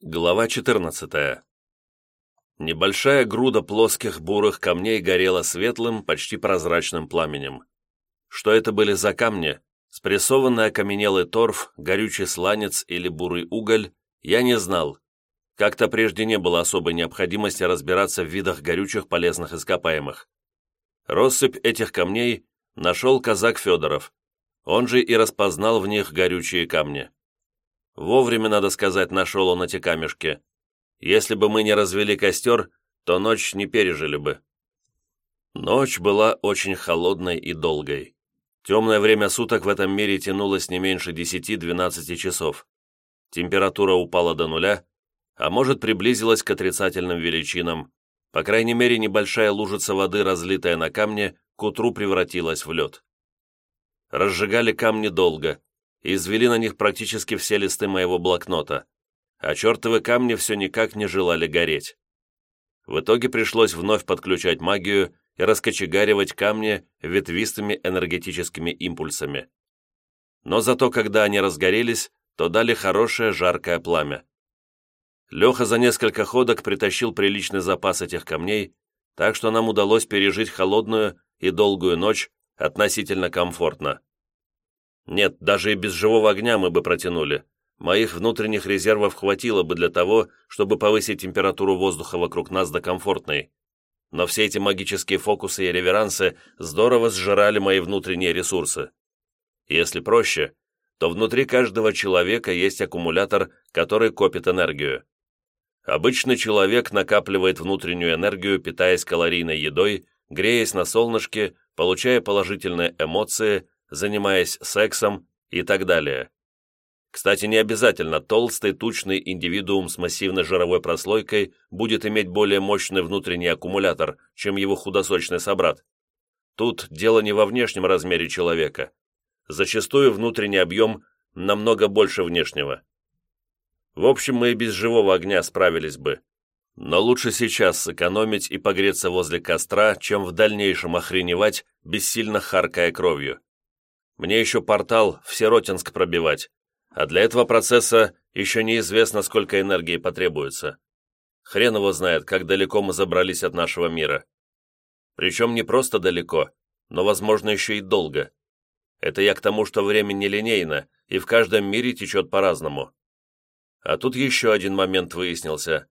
Глава 14. Небольшая груда плоских бурых камней горела светлым, почти прозрачным пламенем. Что это были за камни? Спрессованный окаменелый торф, горючий сланец или бурый уголь, я не знал. Как-то прежде не было особой необходимости разбираться в видах горючих полезных ископаемых. Россыпь этих камней нашел казак Федоров. Он же и распознал в них горючие камни. Вовремя, надо сказать, нашел он эти камешки. Если бы мы не развели костер, то ночь не пережили бы. Ночь была очень холодной и долгой. Темное время суток в этом мире тянулось не меньше 10-12 часов. Температура упала до нуля, а может приблизилась к отрицательным величинам. По крайней мере, небольшая лужица воды, разлитая на камне, к утру превратилась в лед. Разжигали камни долго, извели на них практически все листы моего блокнота, а чертовы камни все никак не желали гореть. В итоге пришлось вновь подключать магию и раскочегаривать камни ветвистыми энергетическими импульсами. Но зато, когда они разгорелись, то дали хорошее жаркое пламя. Леха за несколько ходок притащил приличный запас этих камней, так что нам удалось пережить холодную и долгую ночь относительно комфортно. Нет, даже и без живого огня мы бы протянули. Моих внутренних резервов хватило бы для того, чтобы повысить температуру воздуха вокруг нас до комфортной. Но все эти магические фокусы и реверансы здорово сжирали мои внутренние ресурсы. Если проще, то внутри каждого человека есть аккумулятор, который копит энергию. Обычный человек накапливает внутреннюю энергию, питаясь калорийной едой, греясь на солнышке, получая положительные эмоции, занимаясь сексом и так далее. Кстати, не обязательно толстый, тучный индивидуум с массивной жировой прослойкой будет иметь более мощный внутренний аккумулятор, чем его худосочный собрат. Тут дело не во внешнем размере человека. Зачастую внутренний объем намного больше внешнего. В общем, мы и без живого огня справились бы. Но лучше сейчас сэкономить и погреться возле костра, чем в дальнейшем охреневать, бессильно харкая кровью. Мне еще портал в Сиротинск пробивать, а для этого процесса еще неизвестно, сколько энергии потребуется. Хрен его знает, как далеко мы забрались от нашего мира. Причем не просто далеко, но, возможно, еще и долго. Это я к тому, что время нелинейно, и в каждом мире течет по-разному. А тут еще один момент выяснился.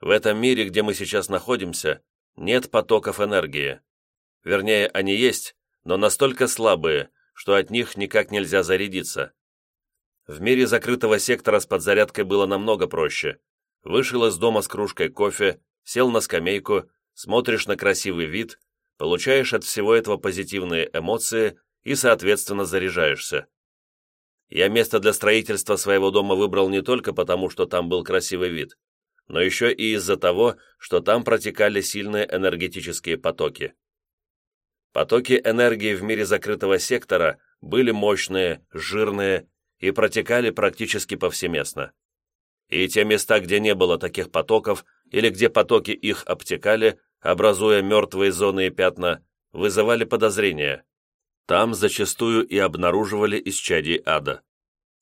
В этом мире, где мы сейчас находимся, нет потоков энергии. Вернее, они есть, но настолько слабые, что от них никак нельзя зарядиться. В мире закрытого сектора с подзарядкой было намного проще. Вышел из дома с кружкой кофе, сел на скамейку, смотришь на красивый вид, получаешь от всего этого позитивные эмоции и, соответственно, заряжаешься. Я место для строительства своего дома выбрал не только потому, что там был красивый вид, но еще и из-за того, что там протекали сильные энергетические потоки. Потоки энергии в мире закрытого сектора были мощные, жирные и протекали практически повсеместно. И те места, где не было таких потоков, или где потоки их обтекали, образуя мертвые зоны и пятна, вызывали подозрения. Там зачастую и обнаруживали исчадий ада.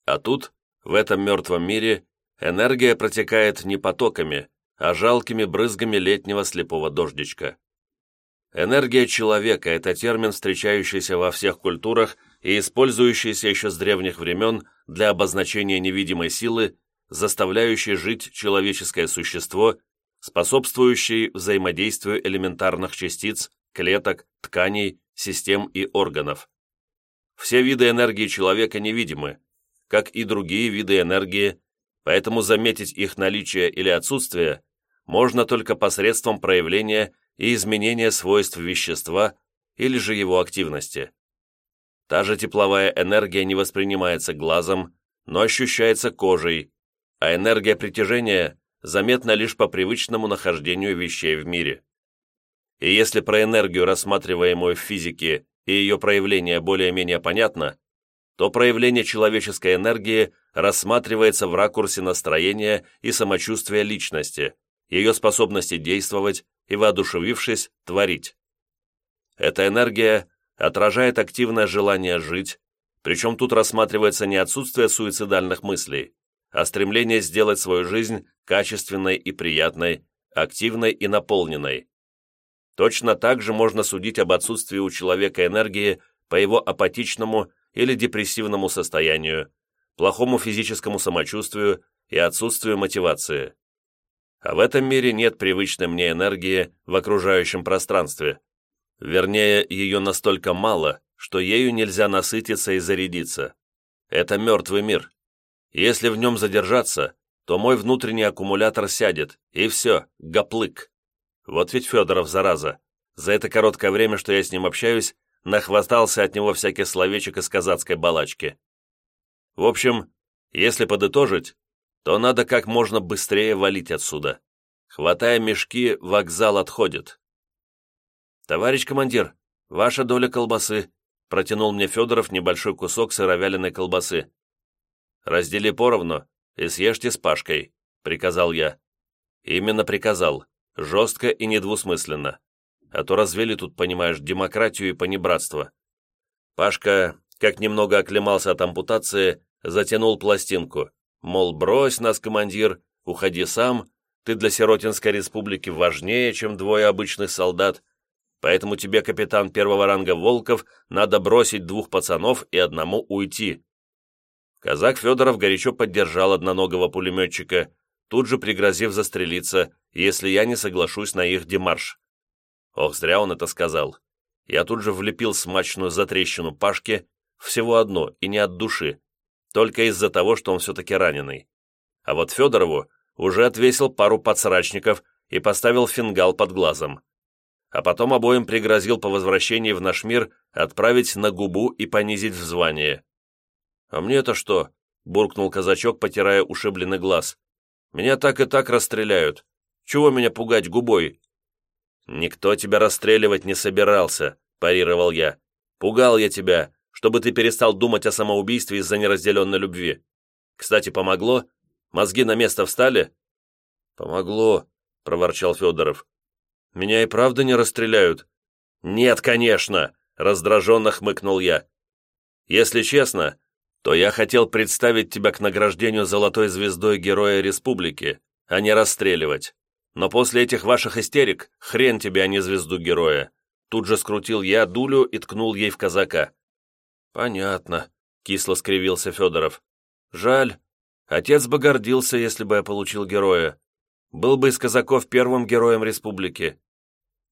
А тут, в этом мертвом мире, энергия протекает не потоками, а жалкими брызгами летнего слепого дождичка. Энергия человека – это термин, встречающийся во всех культурах и использующийся еще с древних времен для обозначения невидимой силы, заставляющей жить человеческое существо, способствующей взаимодействию элементарных частиц, клеток, тканей, систем и органов. Все виды энергии человека невидимы, как и другие виды энергии, поэтому заметить их наличие или отсутствие можно только посредством проявления и изменения свойств вещества или же его активности. Та же тепловая энергия не воспринимается глазом, но ощущается кожей, а энергия притяжения заметна лишь по привычному нахождению вещей в мире. И если про энергию, рассматриваемую в физике, и ее проявление более-менее понятно, то проявление человеческой энергии рассматривается в ракурсе настроения и самочувствия личности, ее способности действовать, и, воодушевившись, творить. Эта энергия отражает активное желание жить, причем тут рассматривается не отсутствие суицидальных мыслей, а стремление сделать свою жизнь качественной и приятной, активной и наполненной. Точно так же можно судить об отсутствии у человека энергии по его апатичному или депрессивному состоянию, плохому физическому самочувствию и отсутствию мотивации. А в этом мире нет привычной мне энергии в окружающем пространстве. Вернее, ее настолько мало, что ею нельзя насытиться и зарядиться. Это мертвый мир. Если в нем задержаться, то мой внутренний аккумулятор сядет, и все, гоплык. Вот ведь Федоров, зараза, за это короткое время, что я с ним общаюсь, нахвастался от него всяких словечек из казацкой балачки. В общем, если подытожить, то надо как можно быстрее валить отсюда. Хватая мешки, вокзал отходит. «Товарищ командир, ваша доля колбасы», протянул мне Федоров небольшой кусок сыровяленой колбасы. «Раздели поровну и съешьте с Пашкой», — приказал я. Именно приказал, жестко и недвусмысленно. А то развели тут, понимаешь, демократию и понебратство. Пашка, как немного оклемался от ампутации, затянул пластинку. Мол, брось нас, командир, уходи сам, ты для Сиротинской республики важнее, чем двое обычных солдат, поэтому тебе, капитан первого ранга Волков, надо бросить двух пацанов и одному уйти. Казак Федоров горячо поддержал одноногого пулеметчика, тут же пригрозив застрелиться, если я не соглашусь на их демарш. Ох, зря он это сказал. Я тут же влепил смачную затрещину Пашке, всего одно, и не от души, только из-за того, что он все-таки раненый. А вот Федорову уже отвесил пару подсрачников и поставил фингал под глазом. А потом обоим пригрозил по возвращении в наш мир отправить на губу и понизить в звание. «А мне-то что?» — буркнул казачок, потирая ушибленный глаз. «Меня так и так расстреляют. Чего меня пугать губой?» «Никто тебя расстреливать не собирался», — парировал я. «Пугал я тебя, чтобы ты перестал думать о самоубийстве из-за неразделенной любви. Кстати, помогло? Мозги на место встали?» «Помогло», — проворчал Федоров. «Меня и правда не расстреляют?» «Нет, конечно!» — раздраженно хмыкнул я. «Если честно, то я хотел представить тебя к награждению золотой звездой Героя Республики, а не расстреливать. Но после этих ваших истерик хрен тебе, а не звезду Героя». Тут же скрутил я дулю и ткнул ей в казака. «Понятно», — кисло скривился Федоров. «Жаль, Отец бы гордился, если бы я получил героя. Был бы из казаков первым героем республики.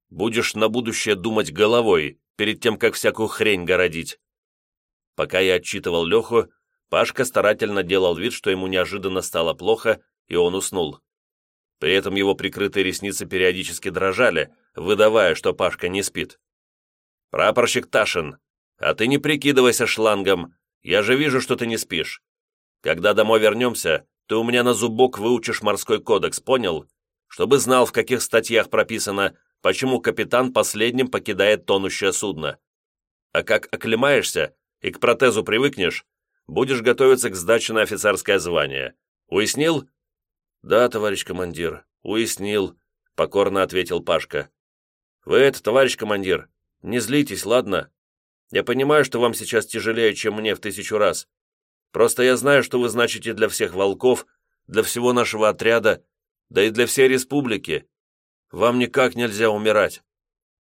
Будешь на будущее думать головой, перед тем, как всякую хрень городить. Пока я отчитывал Леху, Пашка старательно делал вид, что ему неожиданно стало плохо, и он уснул. При этом его прикрытые ресницы периодически дрожали, выдавая, что Пашка не спит. «Прапорщик Ташин, а ты не прикидывайся шлангом, я же вижу, что ты не спишь. Когда домой вернемся, ты у меня на зубок выучишь морской кодекс, понял? Чтобы знал, в каких статьях прописано, почему капитан последним покидает тонущее судно. А как оклемаешься и к протезу привыкнешь, будешь готовиться к сдаче на офицерское звание. Уяснил?» «Да, товарищ командир, уяснил», — покорно ответил Пашка. «Вы это, товарищ командир, не злитесь, ладно? Я понимаю, что вам сейчас тяжелее, чем мне в тысячу раз. Просто я знаю, что вы значите для всех волков, для всего нашего отряда, да и для всей республики. Вам никак нельзя умирать».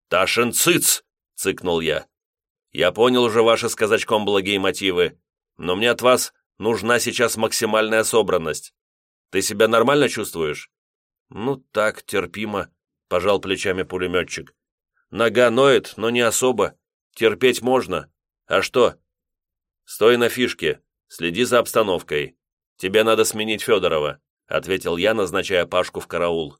«Ташин цыц!» — цыкнул я. «Я понял уже ваши с казачком благие мотивы, но мне от вас нужна сейчас максимальная собранность. Ты себя нормально чувствуешь?» «Ну так, терпимо», — пожал плечами пулеметчик. «Нога ноет, но не особо. Терпеть можно. А что?» «Стой на фишке. Следи за обстановкой. Тебе надо сменить Федорова», — ответил я, назначая Пашку в караул.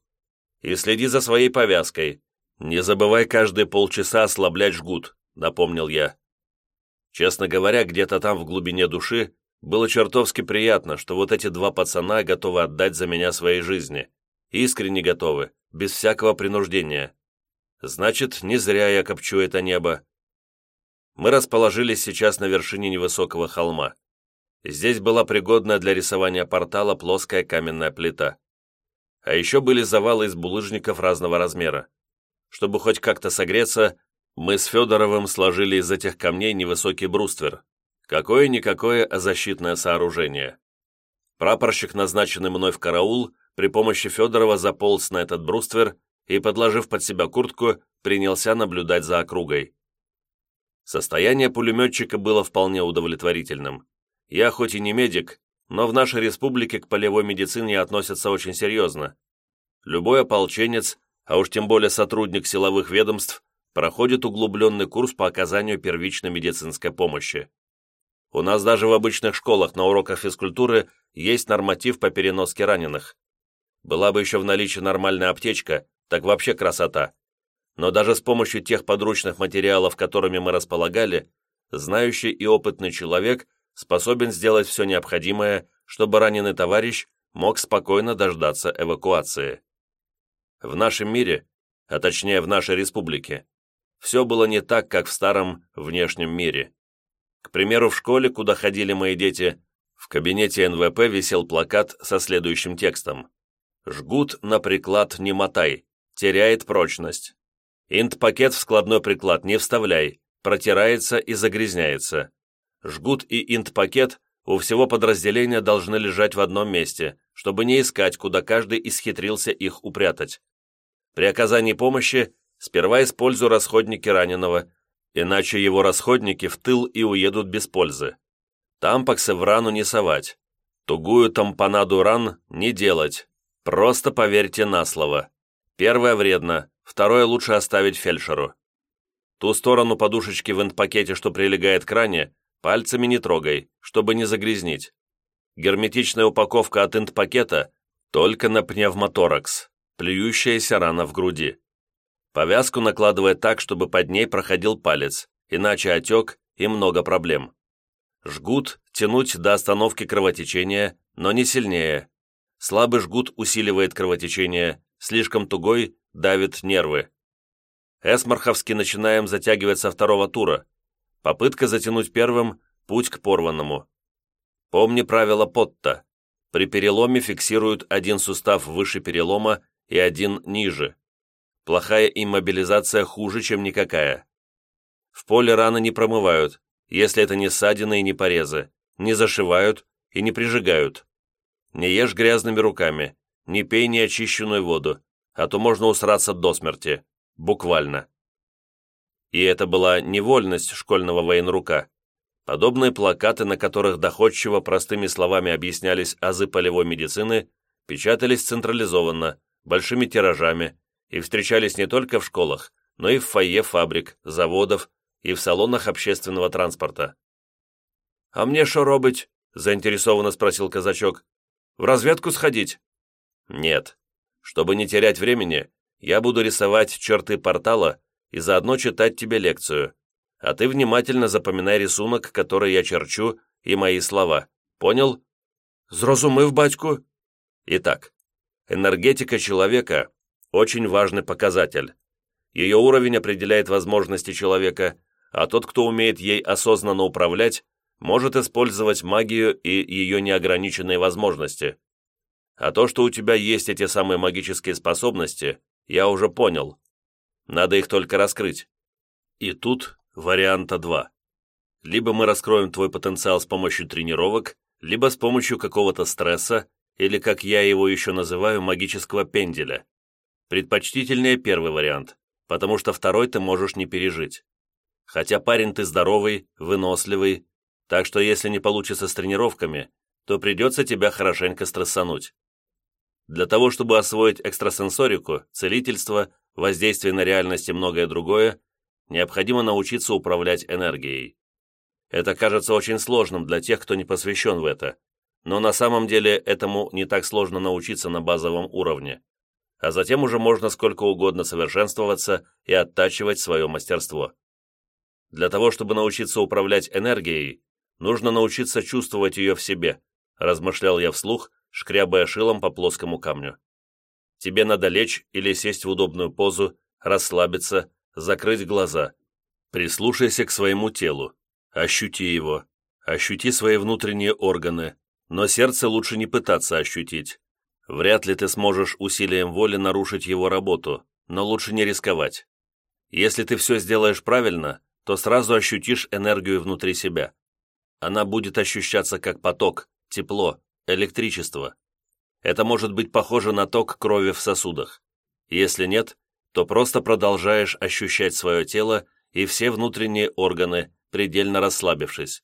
«И следи за своей повязкой. Не забывай каждые полчаса ослаблять жгут», — напомнил я. Честно говоря, где-то там в глубине души было чертовски приятно, что вот эти два пацана готовы отдать за меня своей жизни. Искренне готовы, без всякого принуждения. Значит, не зря я копчу это небо. Мы расположились сейчас на вершине невысокого холма. Здесь была пригодная для рисования портала плоская каменная плита. А еще были завалы из булыжников разного размера. Чтобы хоть как-то согреться, мы с Федоровым сложили из этих камней невысокий бруствер. Какое-никакое защитное сооружение. Прапорщик, назначенный мной в караул, при помощи Федорова заполз на этот бруствер и, подложив под себя куртку, принялся наблюдать за округой. Состояние пулеметчика было вполне удовлетворительным. Я хоть и не медик, но в нашей республике к полевой медицине относятся очень серьезно. Любой ополченец, а уж тем более сотрудник силовых ведомств, проходит углубленный курс по оказанию первичной медицинской помощи. У нас даже в обычных школах на уроках физкультуры есть норматив по переноске раненых. Была бы еще в наличии нормальная аптечка, так вообще красота. Но даже с помощью тех подручных материалов, которыми мы располагали, знающий и опытный человек способен сделать все необходимое, чтобы раненый товарищ мог спокойно дождаться эвакуации. В нашем мире, а точнее в нашей республике, все было не так, как в старом внешнем мире. К примеру, в школе, куда ходили мои дети, в кабинете НВП висел плакат со следующим текстом. «Жгут на приклад не мотай, теряет прочность. Инт-пакет в складной приклад не вставляй, протирается и загрязняется. Жгут и инт-пакет у всего подразделения должны лежать в одном месте, чтобы не искать, куда каждый исхитрился их упрятать. При оказании помощи сперва используй расходники раненого, иначе его расходники в тыл и уедут без пользы. Тампаксы в рану не совать. Тугую тампонаду ран не делать. Просто поверьте на слово. Первое вредно, второе лучше оставить фельдшеру. Ту сторону подушечки в инт-пакете, что прилегает к ране, пальцами не трогай, чтобы не загрязнить. Герметичная упаковка от инт-пакета только на пневмоторакс, плюющаяся рана в груди. Повязку накладывай так, чтобы под ней проходил палец, иначе отек и много проблем. Жгут тянуть до остановки кровотечения, но не сильнее. Слабый жгут усиливает кровотечение, слишком тугой давит нервы. Эсмарховски начинаем затягивать со второго тура. Попытка затянуть первым – путь к порванному. Помни правило Потта. При переломе фиксируют один сустав выше перелома и один ниже. Плохая иммобилизация хуже, чем никакая. В поле раны не промывают, если это не ссадины и не порезы, не зашивают и не прижигают. Не ешь грязными руками, не пей неочищенную воду, а то можно усраться до смерти. Буквально. И это была невольность школьного военрука. Подобные плакаты, на которых доходчиво простыми словами объяснялись азы полевой медицины, печатались централизованно, большими тиражами, и встречались не только в школах, но и в фойе фабрик, заводов и в салонах общественного транспорта. «А мне что робить?» – заинтересованно спросил казачок. «В разведку сходить?» «Нет. Чтобы не терять времени, я буду рисовать черты портала и заодно читать тебе лекцию, а ты внимательно запоминай рисунок, который я черчу, и мои слова. Понял?» «Зрозумив, батьку?» Итак, энергетика человека очень важный показатель. Ее уровень определяет возможности человека, а тот, кто умеет ей осознанно управлять, может использовать магию и ее неограниченные возможности. А то, что у тебя есть эти самые магические способности, я уже понял. Надо их только раскрыть. И тут варианта два. Либо мы раскроем твой потенциал с помощью тренировок, либо с помощью какого-то стресса, или, как я его еще называю, магического пенделя. Предпочтительнее первый вариант, потому что второй ты можешь не пережить. Хотя парень ты здоровый, выносливый, так что если не получится с тренировками, то придется тебя хорошенько стрессануть. Для того, чтобы освоить экстрасенсорику, целительство, воздействие на реальность и многое другое, необходимо научиться управлять энергией. Это кажется очень сложным для тех, кто не посвящен в это, но на самом деле этому не так сложно научиться на базовом уровне а затем уже можно сколько угодно совершенствоваться и оттачивать свое мастерство. Для того, чтобы научиться управлять энергией, нужно научиться чувствовать ее в себе, размышлял я вслух, шкрябая шилом по плоскому камню. Тебе надо лечь или сесть в удобную позу, расслабиться, закрыть глаза. Прислушайся к своему телу, ощути его, ощути свои внутренние органы, но сердце лучше не пытаться ощутить, Вряд ли ты сможешь усилием воли нарушить его работу, но лучше не рисковать. Если ты все сделаешь правильно, то сразу ощутишь энергию внутри себя. Она будет ощущаться как поток, тепло, электричество. Это может быть похоже на ток крови в сосудах. Если нет, то просто продолжаешь ощущать свое тело и все внутренние органы, предельно расслабившись.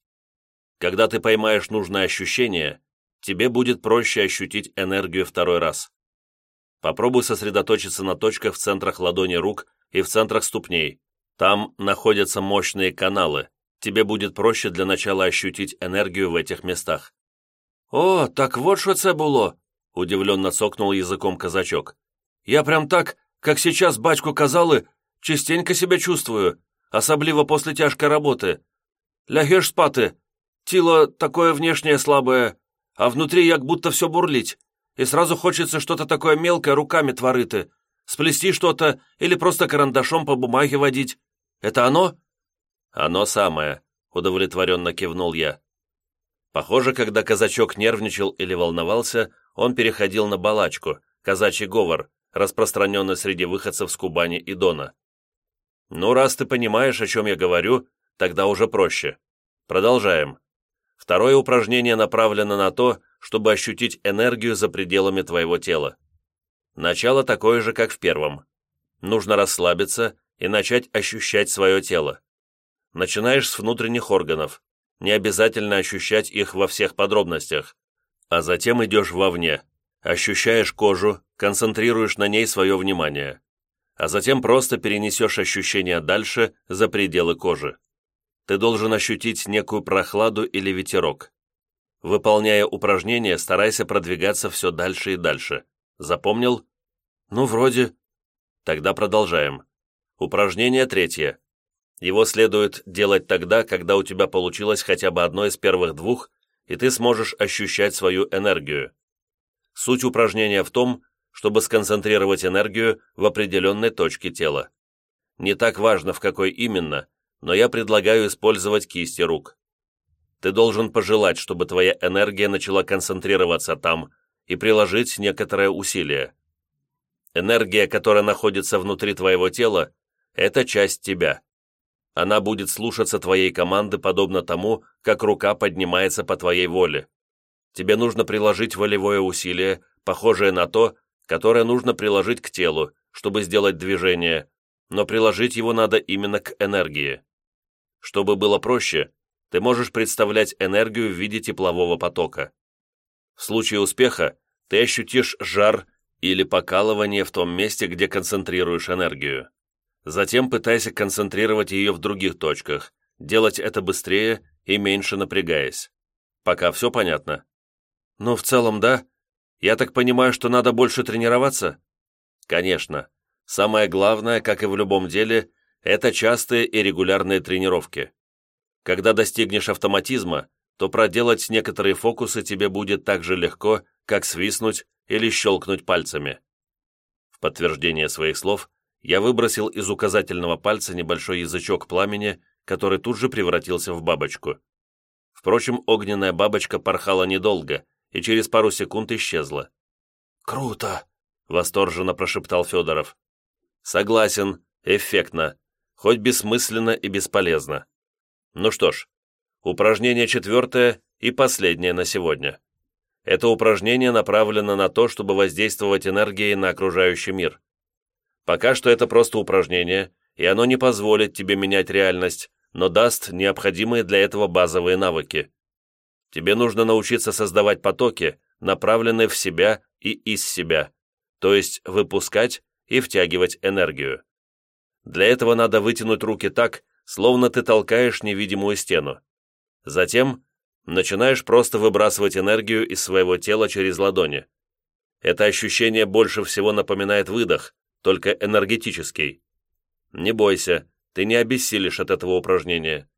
Когда ты поймаешь нужное ощущение, тебе будет проще ощутить энергию второй раз. Попробуй сосредоточиться на точках в центрах ладони рук и в центрах ступней. Там находятся мощные каналы. Тебе будет проще для начала ощутить энергию в этих местах. «О, так вот що це було!» – удивленно цокнул языком казачок. «Я прям так, как сейчас батьку казали, частенько себя чувствую, особливо после тяжкой работы. Лягешь спати, тіло такое внешнее слабое, а внутри як будто все бурлить, и сразу хочется что-то такое мелкое руками творыты, сплести что-то или просто карандашом по бумаге водить. Это оно?» «Оно самое», — удовлетворенно кивнул я. Похоже, когда казачок нервничал или волновался, он переходил на балачку, казачий говор, распространенный среди выходцев с Кубани и Дона. «Ну, раз ты понимаешь, о чем я говорю, тогда уже проще. Продолжаем. Второе упражнение направлено на то, чтобы ощутить энергию за пределами твоего тела. Начало такое же, как в первом. Нужно расслабиться и начать ощущать свое тело. Начинаешь с внутренних органов, не обязательно ощущать их во всех подробностях, а затем идешь вовне, ощущаешь кожу, концентрируешь на ней свое внимание, а затем просто перенесешь ощущения дальше, за пределы кожи. Ты должен ощутить некую прохладу или ветерок. Выполняя упражнения, старайся продвигаться все дальше и дальше. Запомнил? Ну, вроде. Тогда продолжаем. Упражнение третье. Его следует делать тогда, когда у тебя получилось хотя бы одно из первых двух, и ты сможешь ощущать свою энергию. Суть упражнения в том, чтобы сконцентрировать энергию в определенной точке тела. Не так важно, в какой именно, но я предлагаю использовать кисти рук. Ты должен пожелать, чтобы твоя энергия начала концентрироваться там и приложить некоторое усилие. Энергия, которая находится внутри твоего тела, это часть тебя. Она будет слушаться твоей команды подобно тому, как рука поднимается по твоей воле. Тебе нужно приложить волевое усилие, похожее на то, которое нужно приложить к телу, чтобы сделать движение, но приложить его надо именно к энергии. Чтобы было проще, ты можешь представлять энергию в виде теплового потока. В случае успеха ты ощутишь жар или покалывание в том месте, где концентрируешь энергию. Затем пытайся концентрировать ее в других точках, делать это быстрее и меньше напрягаясь. Пока все понятно? Ну, в целом, да. Я так понимаю, что надо больше тренироваться? Конечно. Самое главное, как и в любом деле, это частые и регулярные тренировки. Когда достигнешь автоматизма, то проделать некоторые фокусы тебе будет так же легко, как свистнуть или щелкнуть пальцами. В подтверждение своих слов я выбросил из указательного пальца небольшой язычок пламени, который тут же превратился в бабочку. Впрочем, огненная бабочка порхала недолго и через пару секунд исчезла. «Круто!» — восторженно прошептал Федоров. «Согласен, эффектно, хоть бессмысленно и бесполезно. Ну что ж, упражнение четвертое и последнее на сегодня. Это упражнение направлено на то, чтобы воздействовать энергией на окружающий мир. Пока что это просто упражнение, и оно не позволит тебе менять реальность, но даст необходимые для этого базовые навыки. Тебе нужно научиться создавать потоки, направленные в себя и из себя, то есть выпускать и втягивать энергию. Для этого надо вытянуть руки так, словно ты толкаешь невидимую стену. Затем начинаешь просто выбрасывать энергию из своего тела через ладони. Это ощущение больше всего напоминает выдох, только энергетический. Не бойся, ты не обессилишь от этого упражнения.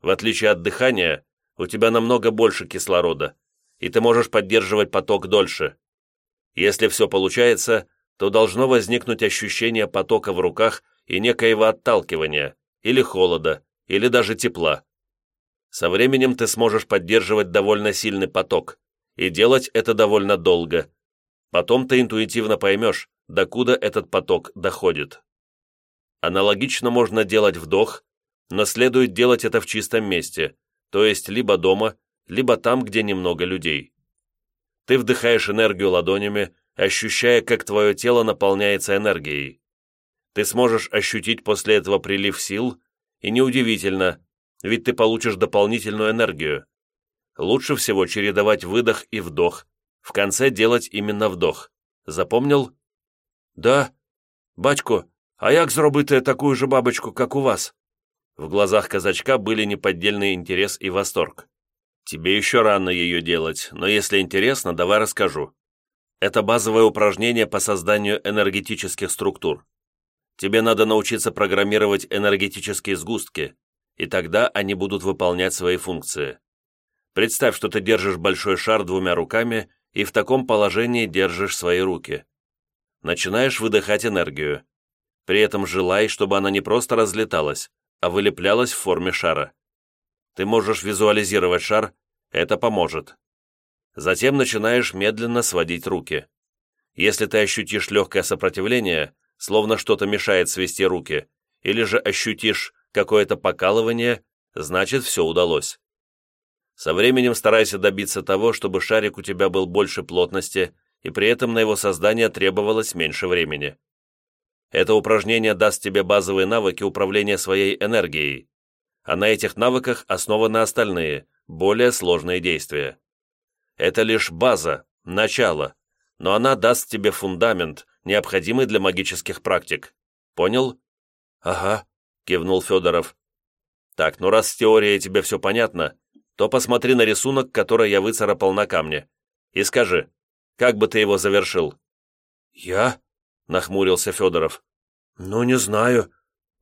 В отличие от дыхания, у тебя намного больше кислорода, и ты можешь поддерживать поток дольше. Если все получается, то должно возникнуть ощущение потока в руках и некоего отталкивания, или холода, или даже тепла. Со временем ты сможешь поддерживать довольно сильный поток, и делать это довольно долго. Потом ты интуитивно поймешь, докуда этот поток доходит. Аналогично можно делать вдох, но следует делать это в чистом месте, то есть либо дома, либо там, где немного людей. Ты вдыхаешь энергию ладонями, ощущая, как твое тело наполняется энергией. Ты сможешь ощутить после этого прилив сил, и неудивительно, ведь ты получишь дополнительную энергию. Лучше всего чередовать выдох и вдох, в конце делать именно вдох. Запомнил? Да. Батько, а як зробити такую же бабочку, как у вас? В глазах казачка были неподдельный интерес и восторг. Тебе еще рано ее делать, но если интересно, давай расскажу. Это базовое упражнение по созданию энергетических структур. Тебе надо научиться программировать энергетические сгустки, и тогда они будут выполнять свои функции. Представь, что ты держишь большой шар двумя руками и в таком положении держишь свои руки. Начинаешь выдыхать энергию. При этом желай, чтобы она не просто разлеталась, а вылеплялась в форме шара. Ты можешь визуализировать шар, это поможет. Затем начинаешь медленно сводить руки. Если ты ощутишь легкое сопротивление, словно что-то мешает свести руки, или же ощутишь какое-то покалывание, значит все удалось. Со временем старайся добиться того, чтобы шарик у тебя был больше плотности, и при этом на его создание требовалось меньше времени. Это упражнение даст тебе базовые навыки управления своей энергией, а на этих навыках основаны остальные, более сложные действия. Это лишь база, начало, но она даст тебе фундамент, необходимый для магических практик. Понял? Ага, кивнул Федоров. Так, ну раз с теорией тебе все понятно, то посмотри на рисунок, который я выцарапал на камне, и скажи, как бы ты его завершил?» «Я?» — нахмурился Федоров. «Ну, не знаю.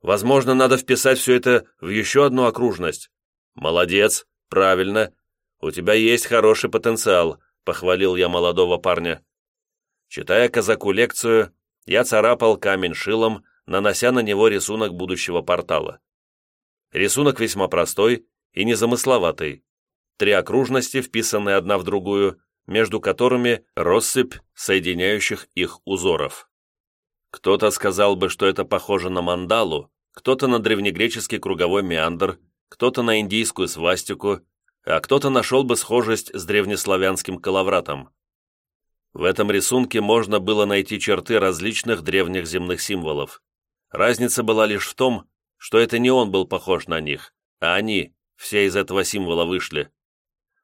Возможно, надо вписать все это в еще одну окружность». «Молодец, правильно. У тебя есть хороший потенциал», — похвалил я молодого парня. Читая казаку лекцию, я царапал камень шилом, нанося на него рисунок будущего портала. Рисунок весьма простой и незамысловатый. Три окружности, вписанные одна в другую, между которыми россыпь соединяющих их узоров. Кто-то сказал бы, что это похоже на мандалу, кто-то на древнегреческий круговой меандр, кто-то на индийскую свастику, а кто-то нашел бы схожесть с древнеславянским калавратом. В этом рисунке можно было найти черты различных древних земных символов. Разница была лишь в том, что это не он был похож на них, а они, все из этого символа вышли.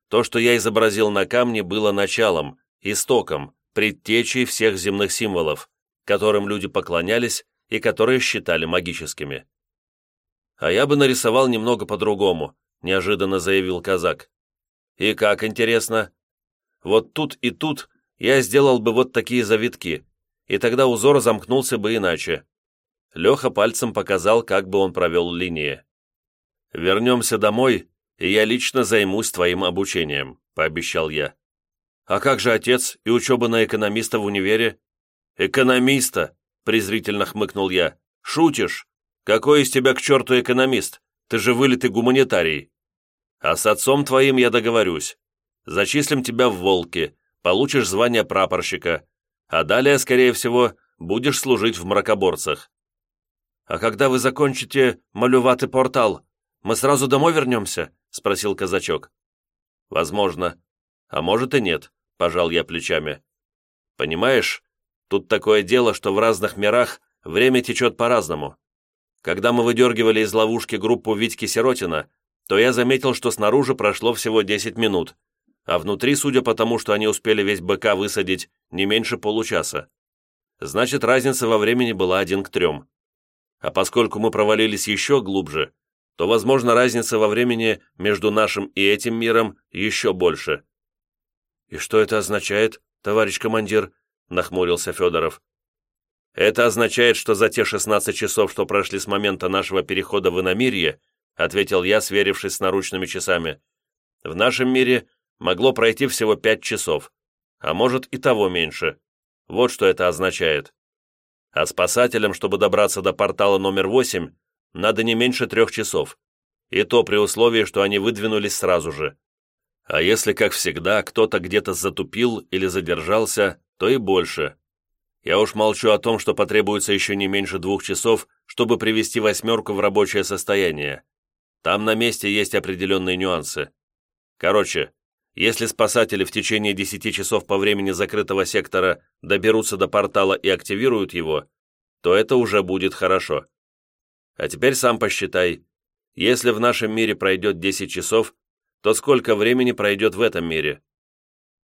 То, что я изобразил на камне, было началом, истоком, предтечей всех земных символов, которым люди поклонялись и которые считали магическими. «А я бы нарисовал немного по-другому», — неожиданно заявил казак. «И как, интересно? Вот тут и тут я сделал бы вот такие завитки, и тогда узор замкнулся бы иначе». Леха пальцем показал, как бы он провел линии. «Вернемся домой, и я лично займусь твоим обучением», — пообещал я. «А как же отец и учеба на экономиста в универе?» «Экономиста!» — презрительно хмыкнул я. «Шутишь? Какой из тебя к черту экономист? Ты же вылитый гуманитарий. А с отцом твоим я договорюсь. Зачислим тебя в волки, получишь звание прапорщика, а далее, скорее всего, будешь служить в мракоборцах». «А когда вы закончите малюватый портал, мы сразу домой вернемся?» — спросил казачок. «Возможно. А может и нет», — пожал я плечами. «Понимаешь, тут такое дело, что в разных мирах время течет по-разному. Когда мы выдергивали из ловушки группу Витьки Сиротина, то я заметил, что снаружи прошло всего 10 минут, а внутри, судя по тому, что они успели весь БК высадить, не меньше получаса. Значит, разница во времени была один к трем. А поскольку мы провалились еще глубже, то, возможно, разница во времени между нашим и этим миром еще больше. «И что это означает, товарищ командир?» — нахмурился Федоров. «Это означает, что за те 16 часов, что прошли с момента нашего перехода в иномирье, ответил я, сверившись с наручными часами, в нашем мире могло пройти всего 5 часов, а может и того меньше. Вот что это означает. А спасателям, чтобы добраться до портала номер 8, надо не меньше трех часов, и то при условии, что они выдвинулись сразу же. А если, как всегда, кто-то где-то затупил или задержался, то и больше. Я уж молчу о том, что потребуется еще не меньше двух часов, чтобы привести восьмерку в рабочее состояние. Там на месте есть определенные нюансы. Короче, Если спасатели в течение 10 часов по времени закрытого сектора доберутся до портала и активируют его, то это уже будет хорошо. А теперь сам посчитай. Если в нашем мире пройдет 10 часов, то сколько времени пройдет в этом мире?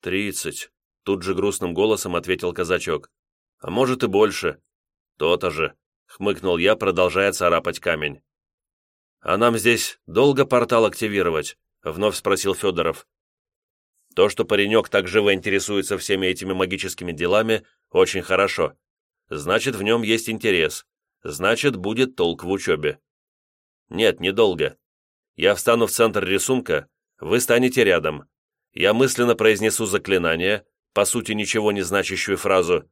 «Тридцать», — тут же грустным голосом ответил казачок. «А может и больше». «То-то же», — хмыкнул я, продолжая царапать камень. «А нам здесь долго портал активировать?» — вновь спросил Федоров. То, что паренек так живо интересуется всеми этими магическими делами, очень хорошо. Значит, в нем есть интерес. Значит, будет толк в учебе. Нет, недолго. Я встану в центр рисунка, вы станете рядом. Я мысленно произнесу заклинание, по сути ничего не значащую фразу,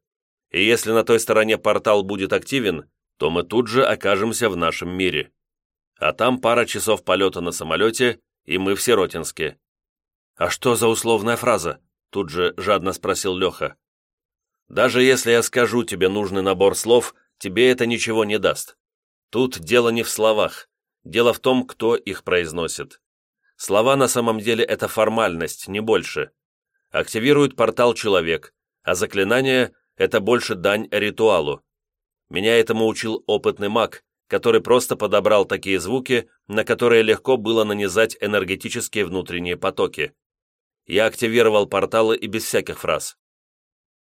и если на той стороне портал будет активен, то мы тут же окажемся в нашем мире. А там пара часов полета на самолете, и мы в Сиротинске. «А что за условная фраза?» Тут же жадно спросил Леха. «Даже если я скажу тебе нужный набор слов, тебе это ничего не даст. Тут дело не в словах, дело в том, кто их произносит. Слова на самом деле это формальность, не больше. Активирует портал человек, а заклинание – это больше дань ритуалу. Меня этому учил опытный маг, который просто подобрал такие звуки, на которые легко было нанизать энергетические внутренние потоки. Я активировал порталы и без всяких фраз.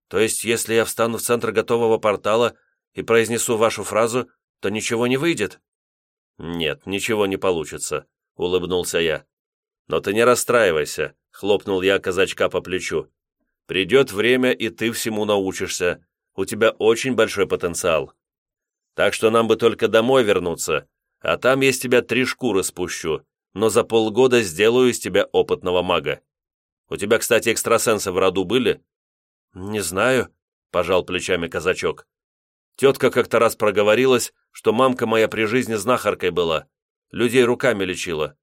То есть, если я встану в центр готового портала и произнесу вашу фразу, то ничего не выйдет? Нет, ничего не получится, улыбнулся я. Но ты не расстраивайся, хлопнул я казачка по плечу. Придет время, и ты всему научишься. У тебя очень большой потенциал. Так что нам бы только домой вернуться, а там я с тебя три шкуры спущу, но за полгода сделаю из тебя опытного мага. У тебя, кстати, экстрасенсы в роду были?» «Не знаю», — пожал плечами казачок. «Тетка как-то раз проговорилась, что мамка моя при жизни знахаркой была, людей руками лечила.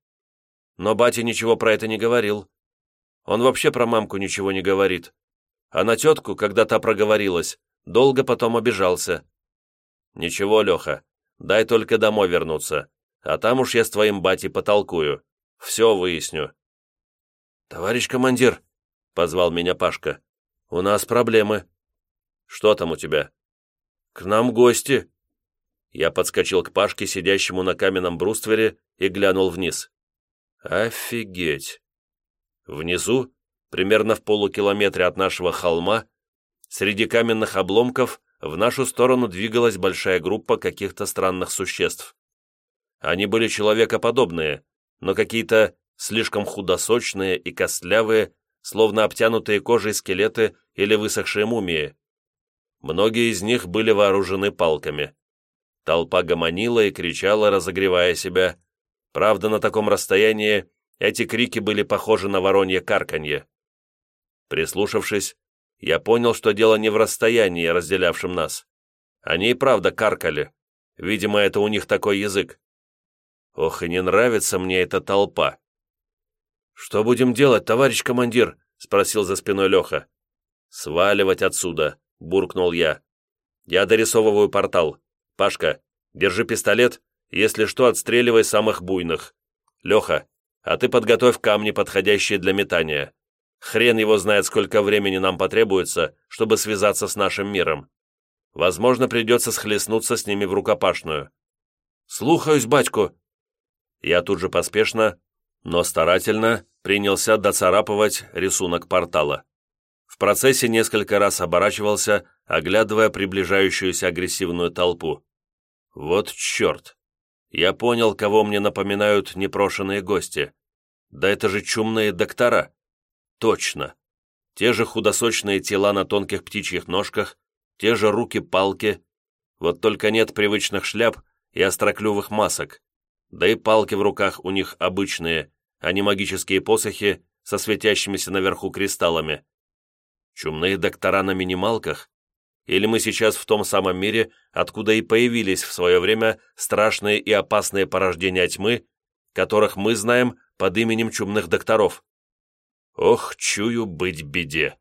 Но батя ничего про это не говорил. Он вообще про мамку ничего не говорит. А на тетку, когда та проговорилась, долго потом обижался. «Ничего, Леха, дай только домой вернуться, а там уж я с твоим батей потолкую. Все выясню». «Товарищ командир», — позвал меня Пашка, — «у нас проблемы». «Что там у тебя?» «К нам гости». Я подскочил к Пашке, сидящему на каменном бруствере, и глянул вниз. «Офигеть!» Внизу, примерно в полукилометре от нашего холма, среди каменных обломков в нашу сторону двигалась большая группа каких-то странных существ. Они были человекоподобные, но какие-то слишком худосочные и костлявые, словно обтянутые кожей скелеты или высохшие мумии. Многие из них были вооружены палками. Толпа гомонила и кричала, разогревая себя. Правда, на таком расстоянии эти крики были похожи на воронье карканье. Прислушавшись, я понял, что дело не в расстоянии, разделявшем нас. Они и правда каркали. Видимо, это у них такой язык. Ох, и не нравится мне эта толпа. «Что будем делать, товарищ командир?» — спросил за спиной Леха. «Сваливать отсюда», — буркнул я. «Я дорисовываю портал. Пашка, держи пистолет, если что, отстреливай самых буйных. Леха, а ты подготовь камни, подходящие для метания. Хрен его знает, сколько времени нам потребуется, чтобы связаться с нашим миром. Возможно, придется схлестнуться с ними в рукопашную. Слухаюсь, батьку!» Я тут же поспешно, но старательно принялся доцарапывать рисунок портала. В процессе несколько раз оборачивался, оглядывая приближающуюся агрессивную толпу. Вот черт! Я понял, кого мне напоминают непрошенные гости. Да это же чумные доктора. Точно. Те же худосочные тела на тонких птичьих ножках, те же руки-палки. Вот только нет привычных шляп и остроклювых масок. Да и палки в руках у них обычные, а не магические посохи со светящимися наверху кристаллами. Чумные доктора на минималках? Или мы сейчас в том самом мире, откуда и появились в свое время страшные и опасные порождения тьмы, которых мы знаем под именем чумных докторов? Ох, чую быть беде.